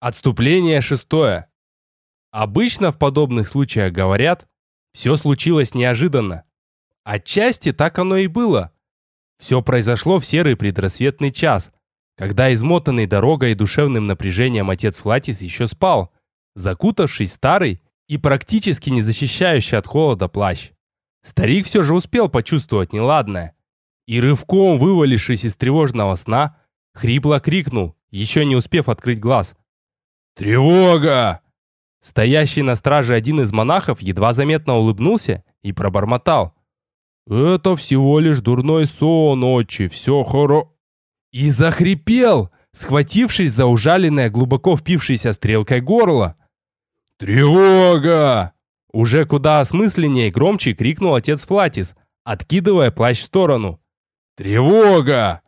Отступление шестое. Обычно в подобных случаях говорят, все случилось неожиданно. Отчасти так оно и было. Все произошло в серый предрассветный час, когда измотанный дорогой и душевным напряжением отец Флатис еще спал, закутавшись старый и практически не защищающий от холода плащ. Старик все же успел почувствовать неладное, и рывком, вывалившись из тревожного сна, хрипло крикнул, еще не успев открыть глаз. «Тревога!» Стоящий на страже один из монахов едва заметно улыбнулся и пробормотал. «Это всего лишь дурной сон, отче, все хоро...» И захрипел, схватившись за ужаленное, глубоко впившееся стрелкой горло. «Тревога!» Уже куда осмысленнее и громче крикнул отец Флатис, откидывая плащ в сторону. «Тревога!»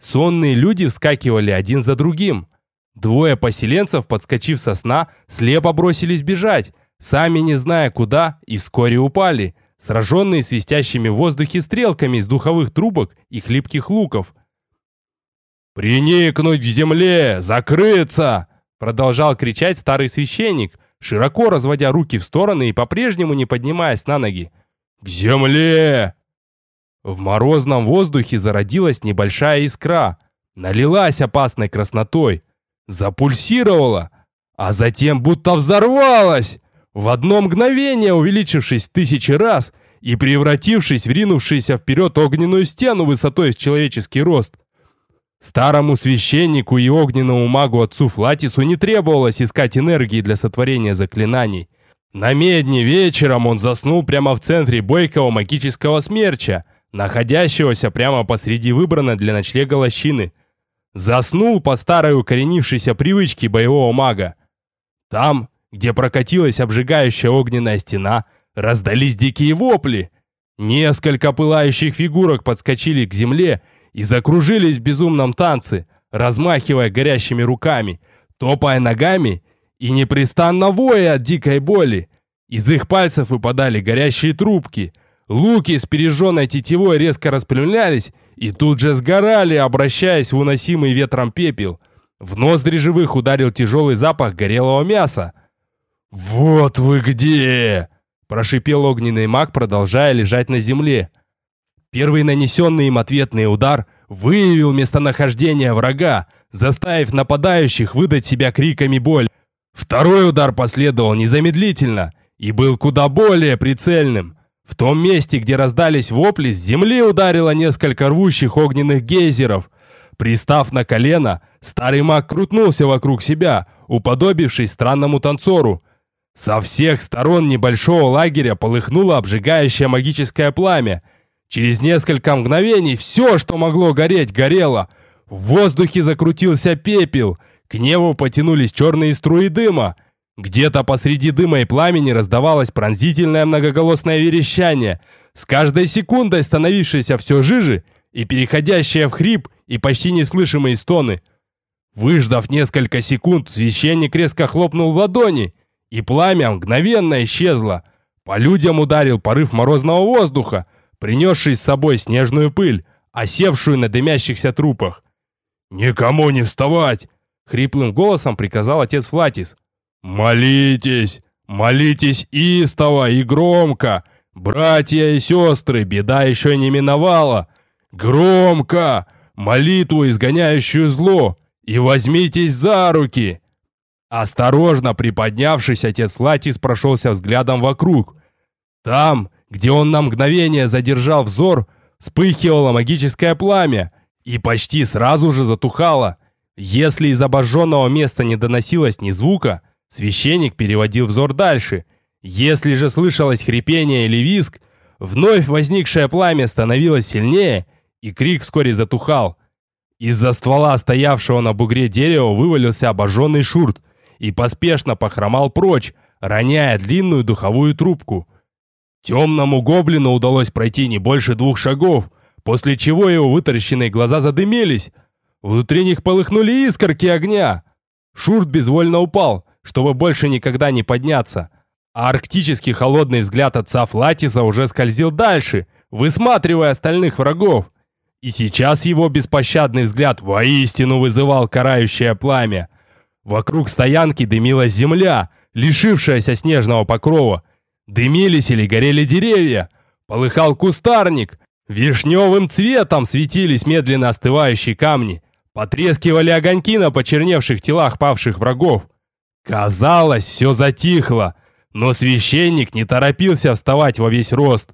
Сонные люди вскакивали один за другим. Двое поселенцев, подскочив со сна, слепо бросились бежать, сами не зная куда, и вскоре упали, сраженные свистящими в воздухе стрелками из духовых трубок и хлипких луков. «Приникнуть в земле! Закрыться!» Продолжал кричать старый священник, широко разводя руки в стороны и по-прежнему не поднимаясь на ноги. «К земле!» В морозном воздухе зародилась небольшая искра, налилась опасной краснотой, запульсировала, а затем будто взорвалась, в одно мгновение увеличившись тысячи раз и превратившись в ринувшуюся вперед огненную стену высотой в человеческий рост. Старому священнику и огненному магу отцу Флатису не требовалось искать энергии для сотворения заклинаний. На медне вечером он заснул прямо в центре бойкого магического смерча, находящегося прямо посреди выбранной для ночлега лощины. Заснул по старой укоренившейся привычке боевого мага. Там, где прокатилась обжигающая огненная стена, раздались дикие вопли. Несколько пылающих фигурок подскочили к земле и закружились в безумном танце, размахивая горящими руками, топая ногами и непрестанно воя от дикой боли. Из их пальцев выпадали горящие трубки, луки с пережженной тетивой резко распрямлялись и тут же сгорали, обращаясь в уносимый ветром пепел. В ноздри живых ударил тяжелый запах горелого мяса. «Вот вы где!» – прошипел огненный маг, продолжая лежать на земле. Первый нанесенный им ответный удар выявил местонахождение врага, заставив нападающих выдать себя криками боль. Второй удар последовал незамедлительно и был куда более прицельным. В том месте, где раздались вопли, с земли ударило несколько рвущих огненных гейзеров. Пристав на колено, старый маг крутнулся вокруг себя, уподобившись странному танцору. Со всех сторон небольшого лагеря полыхнуло обжигающее магическое пламя – Через несколько мгновений все, что могло гореть, горело. В воздухе закрутился пепел, к небу потянулись черные струи дыма. Где-то посреди дыма и пламени раздавалось пронзительное многоголосное верещание, с каждой секундой становившееся все жиже и переходящее в хрип и почти неслышимые стоны. Выждав несколько секунд, священник резко хлопнул в ладони, и пламя мгновенно исчезло. По людям ударил порыв морозного воздуха, принесший с собой снежную пыль, осевшую на дымящихся трупах. «Никому не вставать!» — хриплым голосом приказал отец Флатис. «Молитесь! Молитесь истово и громко! Братья и сестры, беда еще не миновала! Громко! Молитву, изгоняющую зло! И возьмитесь за руки!» Осторожно приподнявшись, отец Латис прошелся взглядом вокруг. Там, где он на мгновение задержал взор, вспыхивало магическое пламя и почти сразу же затухало. Если из обожженного места не доносилось ни звука, священник переводил взор дальше. Если же слышалось хрипение или визг, вновь возникшее пламя становилось сильнее, и крик вскоре затухал. Из-за ствола стоявшего на бугре дерева вывалился обожженный шурт и поспешно похромал прочь, роняя длинную духовую трубку. Темному гоблину удалось пройти не больше двух шагов, после чего его вытаращенные глаза задымились. Внутри них полыхнули искорки огня. Шурт безвольно упал, чтобы больше никогда не подняться. А арктический холодный взгляд отца Флатиса уже скользил дальше, высматривая остальных врагов. И сейчас его беспощадный взгляд воистину вызывал карающее пламя. Вокруг стоянки дымилась земля, лишившаяся снежного покрова. Дымились или горели деревья. Полыхал кустарник. Вишневым цветом светились медленно остывающие камни. Потрескивали огоньки на почерневших телах павших врагов. Казалось, все затихло, но священник не торопился вставать во весь рост.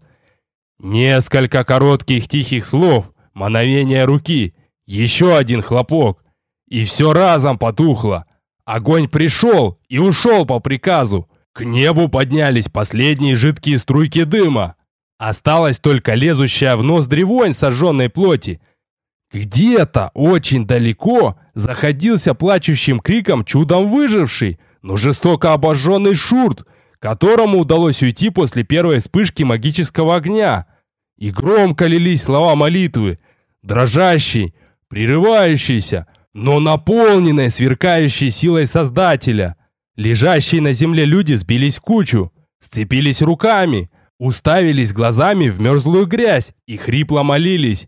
Несколько коротких тихих слов, мановение руки, еще один хлопок, и все разом потухло. Огонь пришел и ушел по приказу. К небу поднялись последние жидкие струйки дыма. Осталась только лезущая в нос древонь сожженной плоти. Где-то очень далеко заходился плачущим криком чудом выживший, но жестоко обожженный шурт, которому удалось уйти после первой вспышки магического огня. И громко лились слова молитвы, дрожащие, прерывающиеся, но наполненные сверкающей силой Создателя. Лежащие на земле люди сбились в кучу, сцепились руками, уставились глазами в мерзлую грязь и хрипло молились.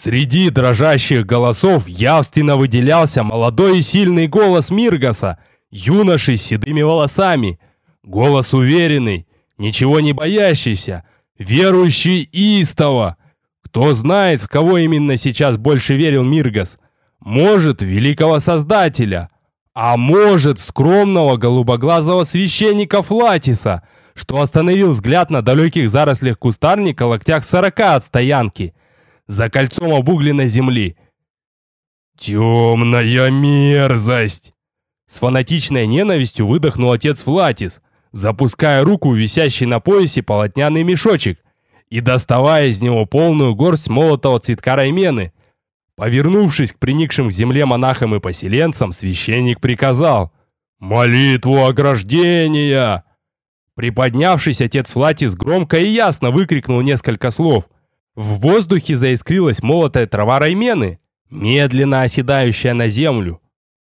Среди дрожащих голосов явственно выделялся молодой и сильный голос Миргаса, юноши с седыми волосами. Голос уверенный, ничего не боящийся, верующий истово. Кто знает, в кого именно сейчас больше верил Миргас. Может, великого Создателя, а может, скромного голубоглазого священника Флатиса, что остановил взгляд на далеких зарослях кустарника локтях сорока от стоянки, за кольцом обугленной земли. «Темная мерзость!» С фанатичной ненавистью выдохнул отец Флатис, запуская руку висящий на поясе полотняный мешочек и доставая из него полную горсть молотого цветка раймены. Повернувшись к приникшим к земле монахам и поселенцам, священник приказал «Молитву ограждения!» Приподнявшись, отец Флатис громко и ясно выкрикнул несколько слов. В воздухе заискрилась молотая трава раймены, медленно оседающая на землю.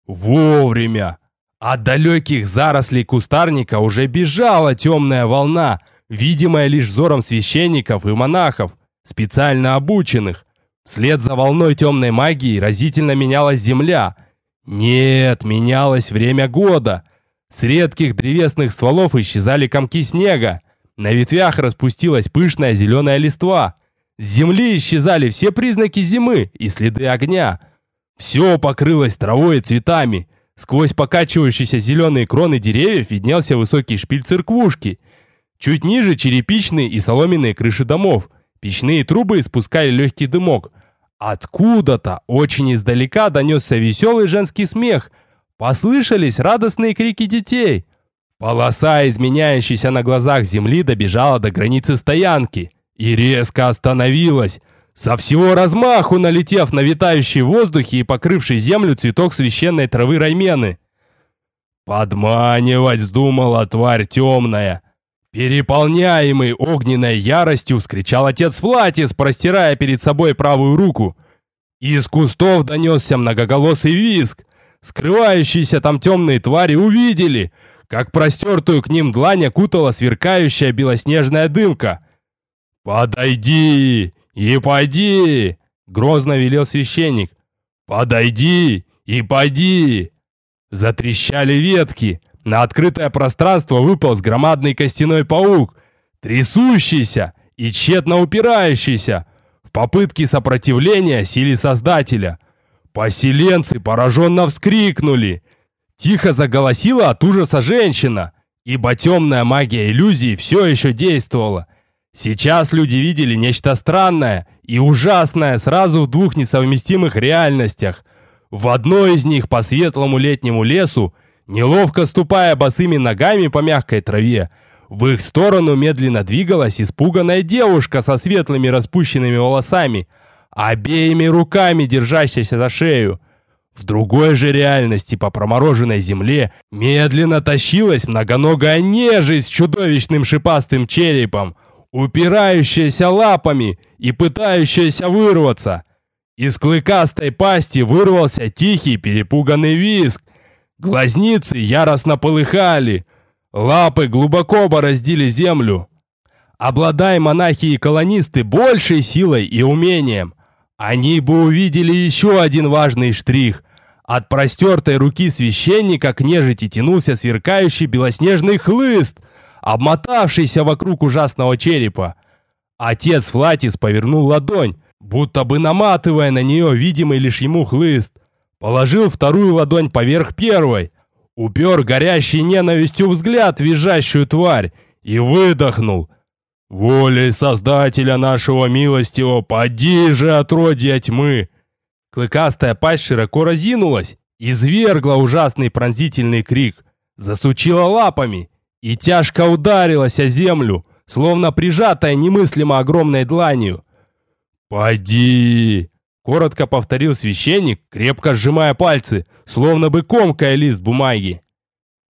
Вовремя! От далеких зарослей кустарника уже бежала темная волна, видимая лишь взором священников и монахов, специально обученных. Вслед за волной темной магии разительно менялась земля. Нет, менялось время года. С редких древесных стволов исчезали комки снега. На ветвях распустилась пышная зеленая листва. С земли исчезали все признаки зимы и следы огня. Все покрылось травой и цветами. Сквозь покачивающиеся зеленые кроны деревьев виднелся высокий шпиль церквушки. Чуть ниже черепичные и соломенные крыши домов. Печные трубы испускали легкий дымок. Откуда-то, очень издалека, донесся веселый женский смех. Послышались радостные крики детей. Полоса, изменяющаяся на глазах земли, добежала до границы стоянки и резко остановилась со всего размаху налетев на витающий в воздухе и покрывший землю цветок священной травы раймены. Подманивать вздумала тварь темная. Переполняемый огненной яростью вскричал отец Флатис, простирая перед собой правую руку. Из кустов донесся многоголосый визг. Скрывающиеся там темные твари увидели, как простертую к ним длань окутала сверкающая белоснежная дымка. «Подойди!» «И пойди!» — грозно велел священник. «Подойди и пойди!» Затрещали ветки. На открытое пространство выполз громадный костяной паук, трясущийся и тщетно упирающийся в попытке сопротивления силе Создателя. Поселенцы пораженно вскрикнули. Тихо заголосила от ужаса женщина, ибо темная магия иллюзии все еще действовала. Сейчас люди видели нечто странное и ужасное сразу в двух несовместимых реальностях. В одной из них по светлому летнему лесу, неловко ступая босыми ногами по мягкой траве, в их сторону медленно двигалась испуганная девушка со светлыми распущенными волосами, обеими руками держащаяся за шею. В другой же реальности по промороженной земле медленно тащилась многоногая нежить с чудовищным шипастым черепом – упирающаяся лапами и пытающаяся вырваться. Из клыкастой пасти вырвался тихий перепуганный визг. Глазницы яростно полыхали. Лапы глубоко бороздили землю. Обладая монахи и колонисты большей силой и умением, они бы увидели еще один важный штрих. От простертой руки священника к нежити тянулся сверкающий белоснежный хлыст, обмотавшийся вокруг ужасного черепа. Отец Флатис повернул ладонь, будто бы наматывая на нее видимый лишь ему хлыст. Положил вторую ладонь поверх первой, упер горящий ненавистью взгляд в визжащую тварь и выдохнул. «Волей Создателя нашего милостивого, поди же, отродья тьмы!» Клыкастая пасть широко разинулась, извергла ужасный пронзительный крик, засучила лапами и тяжко ударилась о землю, словно прижатая немыслимо огромной дланью. «Поди!» — коротко повторил священник, крепко сжимая пальцы, словно бы комкая лист бумаги.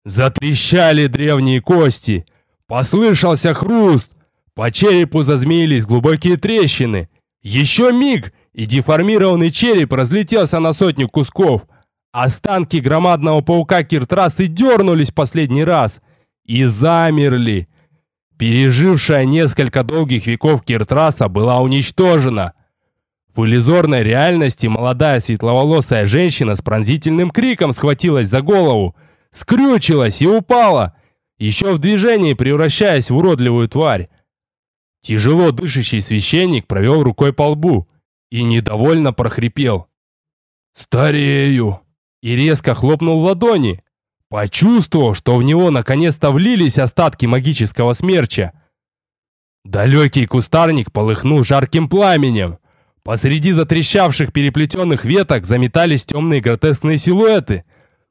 Затрещали древние кости, послышался хруст, по черепу зазмеились глубокие трещины. Еще миг, и деформированный череп разлетелся на сотню кусков. Останки громадного паука Киртрасы дернулись последний раз и замерли. Пережившая несколько долгих веков Киртраса была уничтожена. В иллюзорной реальности молодая светловолосая женщина с пронзительным криком схватилась за голову, скрючилась и упала, еще в движении превращаясь в уродливую тварь. Тяжело дышащий священник провел рукой по лбу и недовольно прохрипел. «Старею!» и резко хлопнул в ладони, почувствовав, что в него наконец-то влились остатки магического смерча. Далекий кустарник полыхнул жарким пламенем. Посреди затрещавших переплетенных веток заметались темные гротескные силуэты.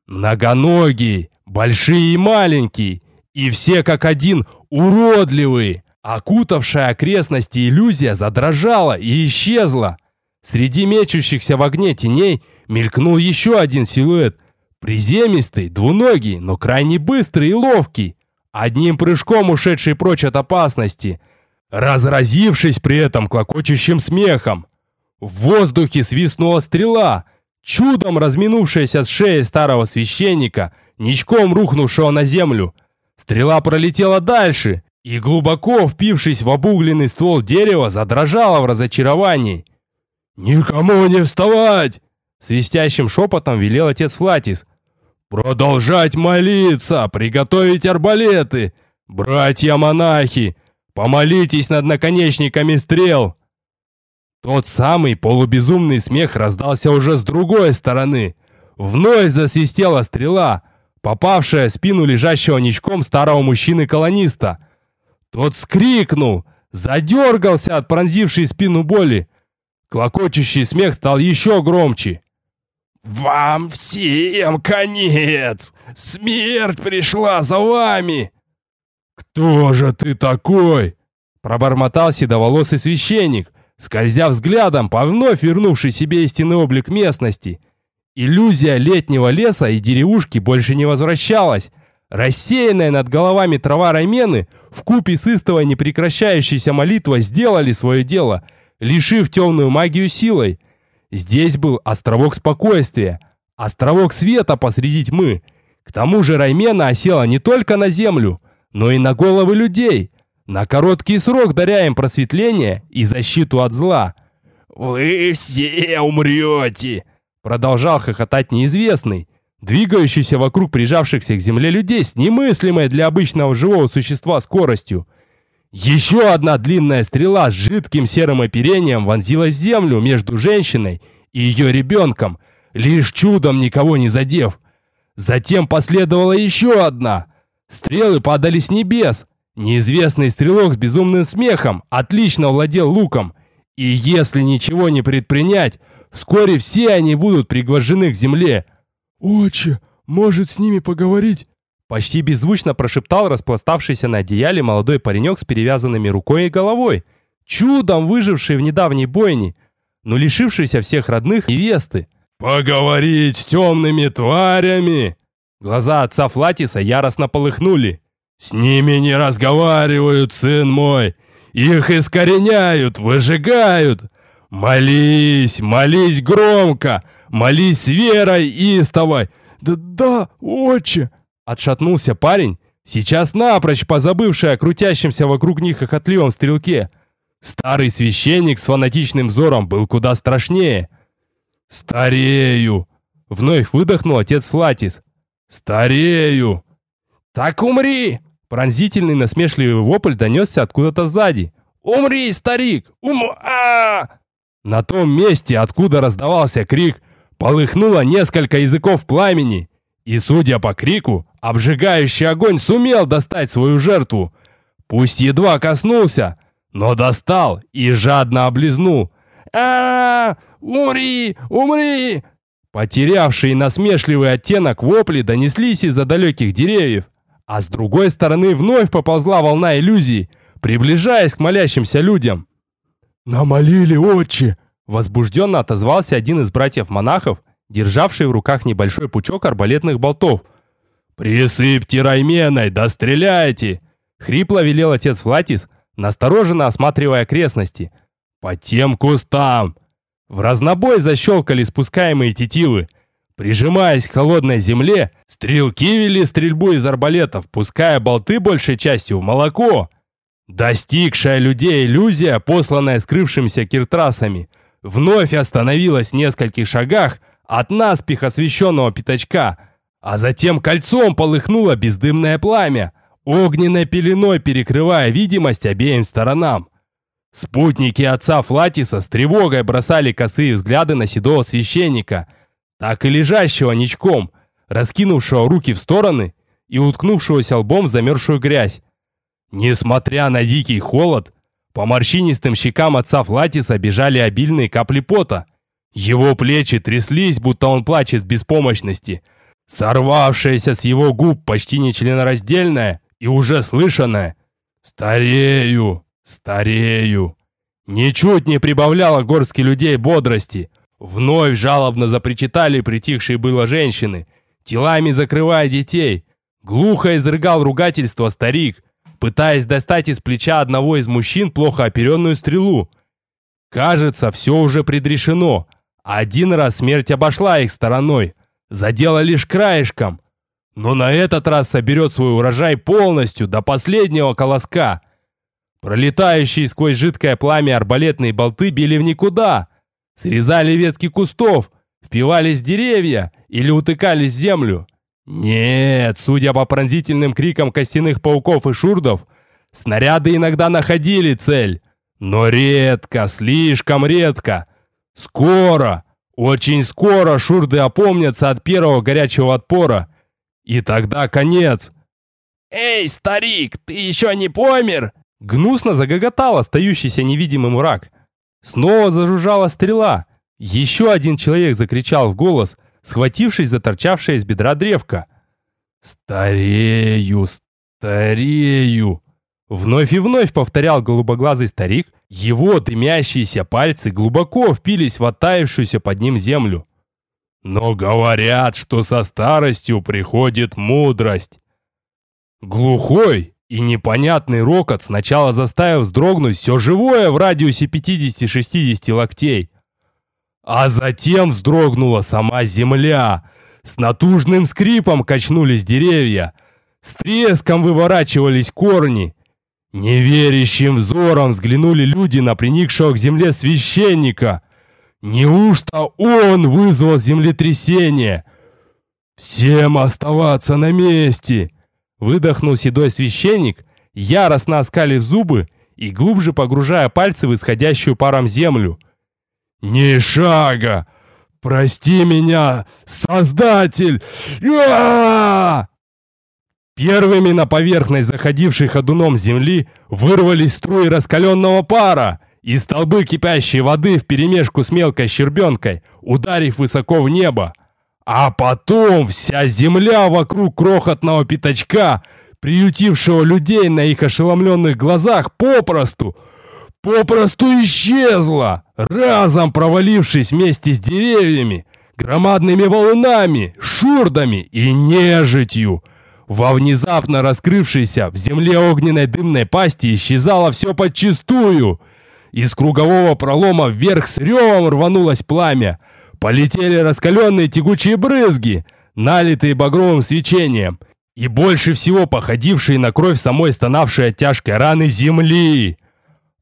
Многоногие, большие и маленькие, и все как один уродливые. Окутавшая окрестности иллюзия задрожала и исчезла. Среди мечущихся в огне теней мелькнул еще один силуэт. Приземистый, двуногий, но крайне быстрый и ловкий. Одним прыжком ушедший прочь от опасности. Разразившись при этом клокочущим смехом. В воздухе свистнула стрела, чудом разминувшаяся с шеи старого священника, ничком рухнувшего на землю. Стрела пролетела дальше, и, глубоко впившись в обугленный ствол дерева, задрожала в разочаровании. «Никому не вставать!» Свистящим шепотом велел отец Флатис. «Продолжать молиться! Приготовить арбалеты! Братья-монахи! Помолитесь над наконечниками стрел!» Тот самый полубезумный смех раздался уже с другой стороны. Вновь засвистела стрела, попавшая в спину лежащего ничком старого мужчины-колониста. Тот скрикнул, задергался от пронзившей спину боли. Клокочущий смех стал еще громче. «Вам всем конец! Смерть пришла за вами!» «Кто же ты такой?» Пробормотал седоволосый священник, скользя взглядом по вновь вернувшей себе истинный облик местности. Иллюзия летнего леса и деревушки больше не возвращалась. Рассеянная над головами трава Раймены вкупе с истовой непрекращающейся молитвой сделали свое дело, лишив темную магию силой. Здесь был островок спокойствия, островок света посреди тьмы. К тому же Раймена осела не только на землю, но и на головы людей, на короткий срок даря им просветление и защиту от зла. «Вы все умрете!» Продолжал хохотать неизвестный, двигающийся вокруг прижавшихся к земле людей с немыслимой для обычного живого существа скоростью. Еще одна длинная стрела с жидким серым оперением вонзилась в землю между женщиной и ее ребенком, лишь чудом никого не задев. Затем последовала еще одна. Стрелы падали с небес. Неизвестный стрелок с безумным смехом отлично владел луком. И если ничего не предпринять, вскоре все они будут пригвожены к земле. «Отче, может с ними поговорить?» Почти беззвучно прошептал распластавшийся на одеяле молодой паренек с перевязанными рукой и головой, чудом выживший в недавней бойне, но лишившийся всех родных невесты. «Поговорить с темными тварями!» Глаза отца Флатиса яростно полыхнули. «С ними не разговаривают, сын мой! Их искореняют, выжигают! Молись, молись громко! Молись с верой истовой!» «Да, да, отче!» Отшатнулся парень, сейчас напрочь позабывший о крутящемся вокруг них охотливом стрелке. Старый священник с фанатичным взором был куда страшнее. «Старею!» Вновь выдохнул отец Флатис. «Старею!» «Так умри!» Пронзительный насмешливый вопль донесся откуда-то сзади. «Умри, старик! Ум... а, На том месте, откуда раздавался крик, полыхнуло несколько языков пламени, и, судя по крику, обжигающий огонь сумел достать свою жертву. Пусть едва коснулся, но достал и жадно облизнул. а, -а, -а Умри! Умри!» Потерявшие насмешливый оттенок вопли донеслись из-за далеких деревьев, а с другой стороны вновь поползла волна иллюзий, приближаясь к молящимся людям. «Намолили, отче!» Возбужденно отозвался один из братьев-монахов, державший в руках небольшой пучок арбалетных болтов. «Присыпьте райменой, да стреляйте!» Хрипло велел отец Флатис, настороженно осматривая окрестности. «По тем кустам! В разнобой защелкали спускаемые тетивы. Прижимаясь к холодной земле, стрелки вели стрельбу из арбалетов, пуская болты большей частью в молоко. Достигшая людей иллюзия, посланная скрывшимся киртрасами, вновь остановилась в нескольких шагах от наспех освещенного пятачка, а затем кольцом полыхнуло бездымное пламя, огненной пеленой перекрывая видимость обеим сторонам. Спутники отца Флатиса с тревогой бросали косые взгляды на седого священника, так и лежащего ничком, раскинувшего руки в стороны и уткнувшегося лбом в замерзшую грязь. Несмотря на дикий холод, по морщинистым щекам отца Флатиса бежали обильные капли пота. Его плечи тряслись, будто он плачет в беспомощности. Сорвавшаяся с его губ почти нечленораздельная и уже слышанное «Старею! Старею!» Ничуть не прибавляло горстки людей бодрости. Вновь жалобно запричитали притихшие было женщины, телами закрывая детей. Глухо изрыгал ругательство старик, пытаясь достать из плеча одного из мужчин плохо оперенную стрелу. Кажется, все уже предрешено. Один раз смерть обошла их стороной, задела лишь краешком. Но на этот раз соберет свой урожай полностью, до последнего колоска. Пролетающие сквозь жидкое пламя арбалетные болты били в никуда. Срезали ветки кустов, впивались в деревья или утыкались в землю. Нет, судя по пронзительным крикам костяных пауков и шурдов, снаряды иногда находили цель. Но редко, слишком редко. Скоро, очень скоро шурды опомнятся от первого горячего отпора. И тогда конец. «Эй, старик, ты еще не помер?» Гнусно загоготал остающийся невидимым враг. Снова зажужжала стрела. Еще один человек закричал в голос, схватившись за торчавшее из бедра древко. «Старею, старею!» Вновь и вновь повторял голубоглазый старик, его дымящиеся пальцы глубоко впились в оттаившуюся под ним землю. «Но говорят, что со старостью приходит мудрость!» Глухой и непонятный рокот сначала заставил вздрогнуть все живое в радиусе 50-60 локтей. А затем вздрогнула сама земля. С натужным скрипом качнулись деревья. С треском выворачивались корни. Неверящим взором взглянули люди на приникшего к земле священника. Неужто он вызвал землетрясение? Всем оставаться на месте! Выдохнул седой священник, яростно оскалив зубы и глубже погружая пальцы в исходящую паром землю. «Ни шага! Прости меня, Создатель! Первыми на поверхность заходившей ходуном земли вырвались струи раскаленного пара и столбы кипящей воды вперемешку с мелкой щербенкой, ударив высоко в небо. А потом вся земля вокруг крохотного пятачка, приютившего людей на их ошеломленных глазах, попросту, попросту исчезла, разом провалившись вместе с деревьями, громадными валунами, шурдами и нежитью. Во внезапно раскрывшейся в земле огненной дымной пасти исчезало все подчистую. Из кругового пролома вверх с ревом рванулось пламя, Полетели раскаленные тягучие брызги, налитые багровым свечением, и больше всего походившие на кровь самой стонавшей от тяжкой раны земли.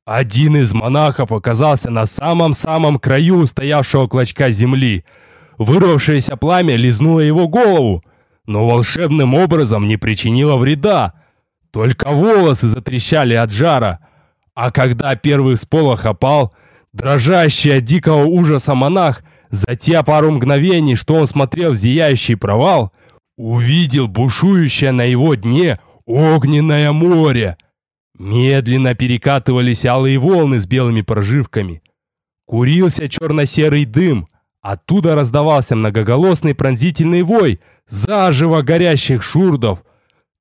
Один из монахов оказался на самом-самом краю стоявшего клочка земли. Вырвавшееся пламя лизнуло его голову, но волшебным образом не причинило вреда. Только волосы затрещали от жара. А когда первый сполох опал, дрожащий от дикого ужаса монах за те пару мгновений, что он смотрел в зияющий провал, увидел бушующее на его дне огненное море. Медленно перекатывались алые волны с белыми проживками. Курился черно-серый дым, оттуда раздавался многоголосный пронзительный вой заживо горящих шурдов,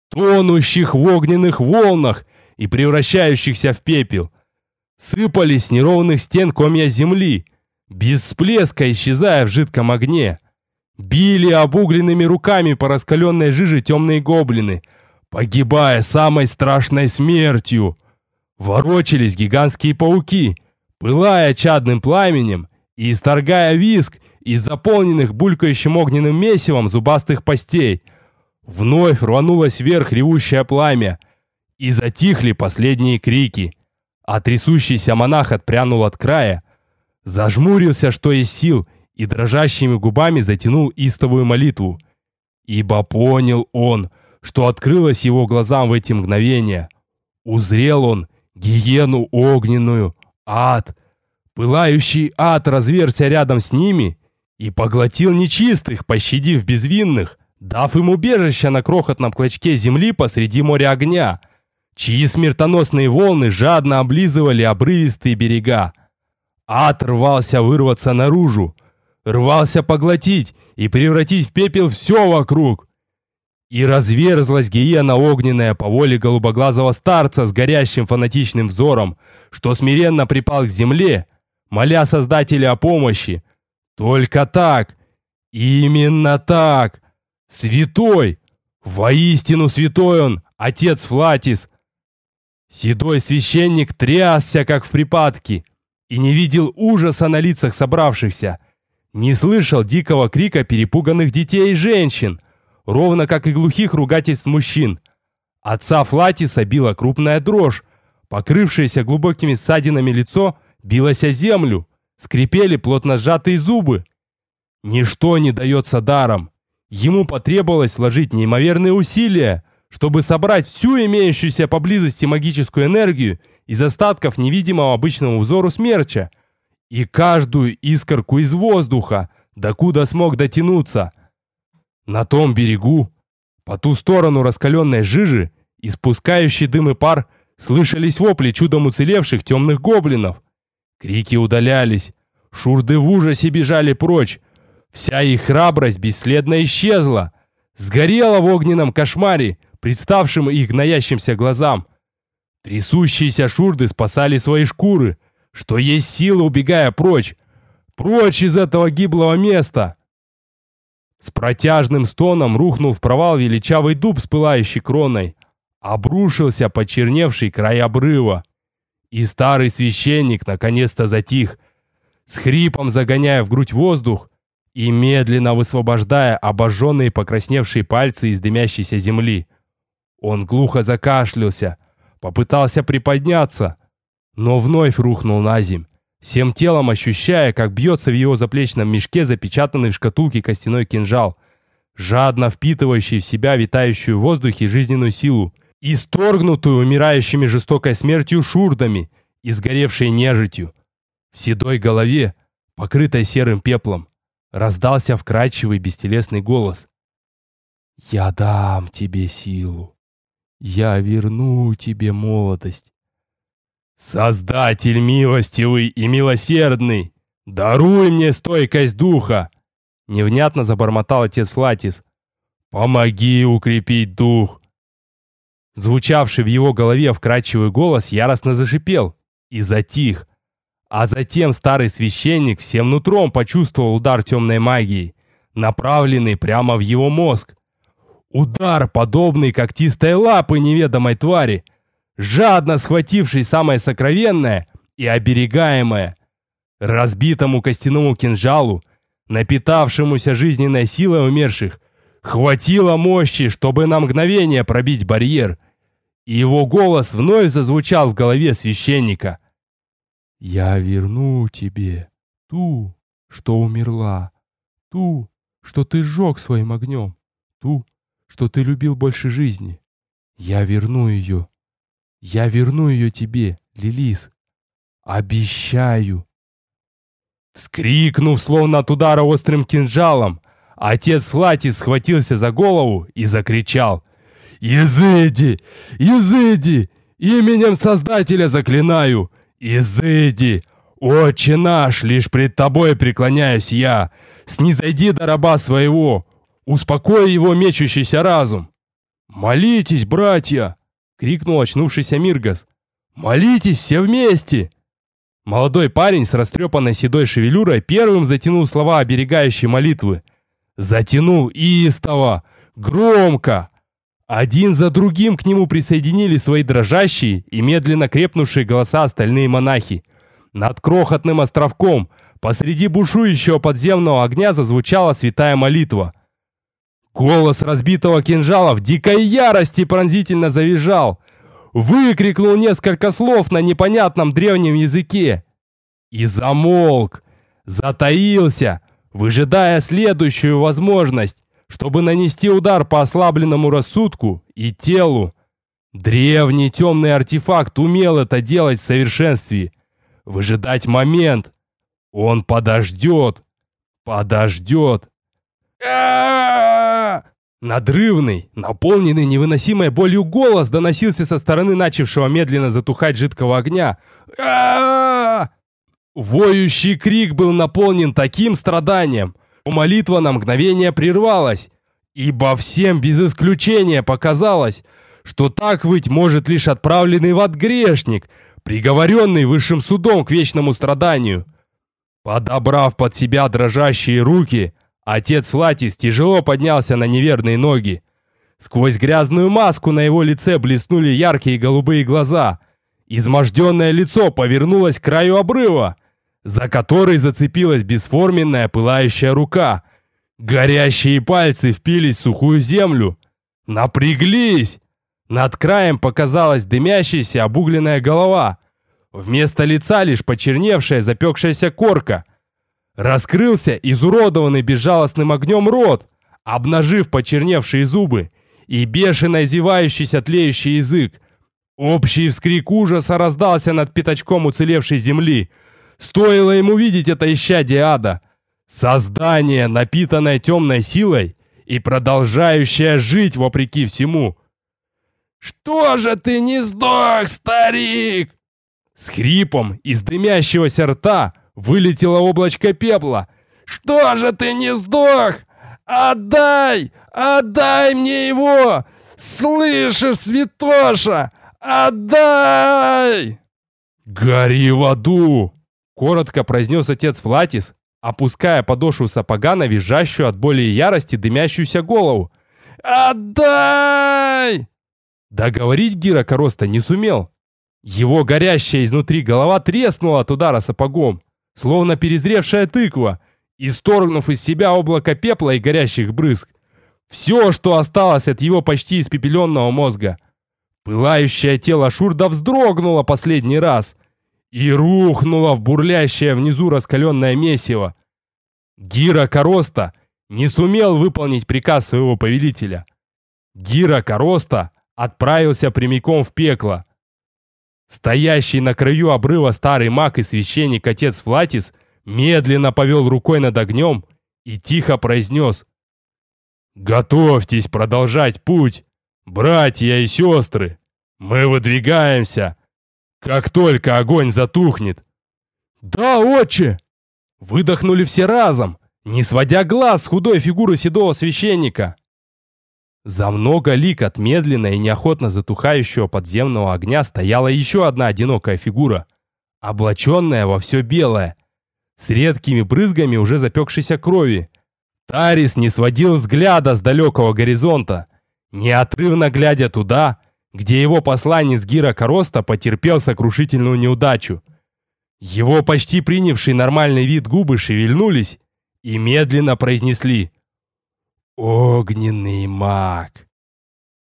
тонущих в огненных волнах и превращающихся в пепел. Сыпались с неровных стен комья земли, без всплеска исчезая в жидком огне. Били обугленными руками по раскаленной жиже темные гоблины, погибая самой страшной смертью. Ворочались гигантские пауки, пылая чадным пламенем и исторгая виск из заполненных булькающим огненным месивом зубастых постей. Вновь рванулось вверх ревущее пламя, и затихли последние крики. А трясущийся монах отпрянул от края, зажмурился, что есть сил, и дрожащими губами затянул истовую молитву. Ибо понял он, что открылось его глазам в эти мгновения. Узрел он гиену огненную, ад. Пылающий ад разверся рядом с ними и поглотил нечистых, пощадив безвинных, дав им убежище на крохотном клочке земли посреди моря огня, чьи смертоносные волны жадно облизывали обрывистые берега. Ад рвался вырваться наружу, рвался поглотить и превратить в пепел все вокруг. И разверзлась гиена огненная по воле голубоглазого старца с горящим фанатичным взором, что смиренно припал к земле, моля Создателя о помощи. Только так, именно так, святой, воистину святой он, отец Флатис. Седой священник трясся, как в припадке, и не видел ужаса на лицах собравшихся, не слышал дикого крика перепуганных детей и женщин, ровно как и глухих ругательств мужчин. Отца Флатиса била крупная дрожь, покрывшееся глубокими ссадинами лицо билось о землю, скрипели плотно сжатые зубы. Ничто не дается даром. Ему потребовалось вложить неимоверные усилия, чтобы собрать всю имеющуюся поблизости магическую энергию из остатков невидимого обычному взору смерча и каждую искорку из воздуха, докуда смог дотянуться – на том берегу, по ту сторону раскаленной жижи, испускающий дым и пар, слышались вопли чудом уцелевших темных гоблинов. Крики удалялись, шурды в ужасе бежали прочь. Вся их храбрость бесследно исчезла, сгорела в огненном кошмаре, представшем их гноящимся глазам. Трясущиеся шурды спасали свои шкуры, что есть сила, убегая прочь, прочь из этого гиблого места. С протяжным стоном рухнул в провал величавый дуб с пылающей кроной. Обрушился почерневший край обрыва. И старый священник наконец-то затих, с хрипом загоняя в грудь воздух и медленно высвобождая обожженные покрасневшие пальцы из дымящейся земли. Он глухо закашлялся, попытался приподняться, но вновь рухнул на земь всем телом ощущая, как бьется в его заплечном мешке запечатанный в шкатулке костяной кинжал, жадно впитывающий в себя витающую в воздухе жизненную силу, исторгнутую умирающими жестокой смертью шурдами и сгоревшей нежитью. В седой голове, покрытой серым пеплом, раздался вкрадчивый бестелесный голос. «Я дам тебе силу. Я верну тебе молодость. «Создатель милостивый и милосердный, даруй мне стойкость духа!» Невнятно забормотал отец Латис. «Помоги укрепить дух!» Звучавший в его голове вкрадчивый голос яростно зашипел и затих. А затем старый священник всем нутром почувствовал удар темной магии, направленный прямо в его мозг. Удар, подобный когтистой лапы неведомой твари, жадно схвативший самое сокровенное и оберегаемое. Разбитому костяному кинжалу, напитавшемуся жизненной силой умерших, хватило мощи, чтобы на мгновение пробить барьер. И его голос вновь зазвучал в голове священника. «Я верну тебе ту, что умерла, Ту, что ты сжег своим огнем. Ту, что ты любил больше жизни. Я верну ее. Я верну ее тебе, Лилис. Обещаю. Скрикнув, словно от удара острым кинжалом, отец Лати схватился за голову и закричал. «Изыди! Изыди! Именем Создателя заклинаю! Изыди! Отче наш, лишь пред тобой преклоняюсь я! Снизойди до раба своего! Успокой его мечущийся разум!» «Молитесь, братья!» — крикнул очнувшийся Миргас. «Молитесь все вместе!» Молодой парень с растрепанной седой шевелюрой первым затянул слова оберегающей молитвы. Затянул истово, громко. Один за другим к нему присоединили свои дрожащие и медленно крепнувшие голоса остальные монахи. Над крохотным островком, посреди бушующего подземного огня зазвучала святая молитва. Голос разбитого кинжала в дикой ярости пронзительно завизжал выкрикнул несколько слов на непонятном древнем языке и замолк, затаился, выжидая следующую возможность, чтобы нанести удар по ослабленному рассудку и телу. Древний темный артефакт умел это делать в совершенстве. Выжидать момент. Он подождет. Подождет. Надрывный, наполненный невыносимой болью голос доносился со стороны начавшего медленно затухать жидкого огня. Воющий крик был наполнен таким страданием, молитва на мгновение прервалась, ибо всем без исключения показалось, что так выть может лишь отправленный в ад грешник, приговоренный высшим судом к вечному страданию. Подобрав под себя дрожащие руки, Отец Латис тяжело поднялся на неверные ноги. Сквозь грязную маску на его лице блеснули яркие голубые глаза. Изможденное лицо повернулось к краю обрыва, за который зацепилась бесформенная пылающая рука. Горящие пальцы впились в сухую землю. Напряглись! Над краем показалась дымящаяся обугленная голова. Вместо лица лишь почерневшая запекшаяся корка — Раскрылся изуродованный безжалостным огнем рот, обнажив почерневшие зубы и бешено зевающийся тлеющий язык. Общий вскрик ужаса раздался над пятачком уцелевшей земли. Стоило ему видеть это исчадие ада. Создание, напитанное темной силой и продолжающее жить вопреки всему. «Что же ты не сдох, старик?» С хрипом из дымящегося рта Вылетело облачко пепла. «Что же ты не сдох? Отдай! Отдай мне его! Слышишь, святоша? Отдай!» «Гори в аду!» — коротко произнес отец Флатис, опуская подошву сапога на визжащую от боли и ярости дымящуюся голову. «Отдай!» Договорить Гира Короста не сумел. Его горящая изнутри голова треснула от удара сапогом словно перезревшая тыква, исторгнув из себя облако пепла и горящих брызг. Все, что осталось от его почти испепеленного мозга. Пылающее тело Шурда вздрогнуло последний раз и рухнуло в бурлящее внизу раскаленное месиво. Гира Короста не сумел выполнить приказ своего повелителя. Гира Короста отправился прямиком в пекло. Стоящий на краю обрыва старый маг и священник отец Флатис медленно повел рукой над огнем и тихо произнес «Готовьтесь продолжать путь, братья и сестры! Мы выдвигаемся, как только огонь затухнет!» «Да, отче!» Выдохнули все разом, не сводя глаз худой фигуры седого священника. За много лик от медленно и неохотно затухающего подземного огня стояла еще одна одинокая фигура, облаченная во все белое, с редкими брызгами уже запекшейся крови. Тарис не сводил взгляда с далекого горизонта, неотрывно глядя туда, где его посланец Гира Короста потерпел сокрушительную неудачу. Его почти принявший нормальный вид губы шевельнулись и медленно произнесли Огненный маг.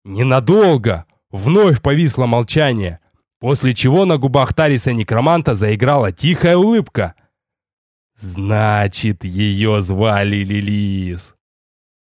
Ненадолго вновь повисло молчание, после чего на губах Тариса Некроманта заиграла тихая улыбка. Значит, ее звали Лилис.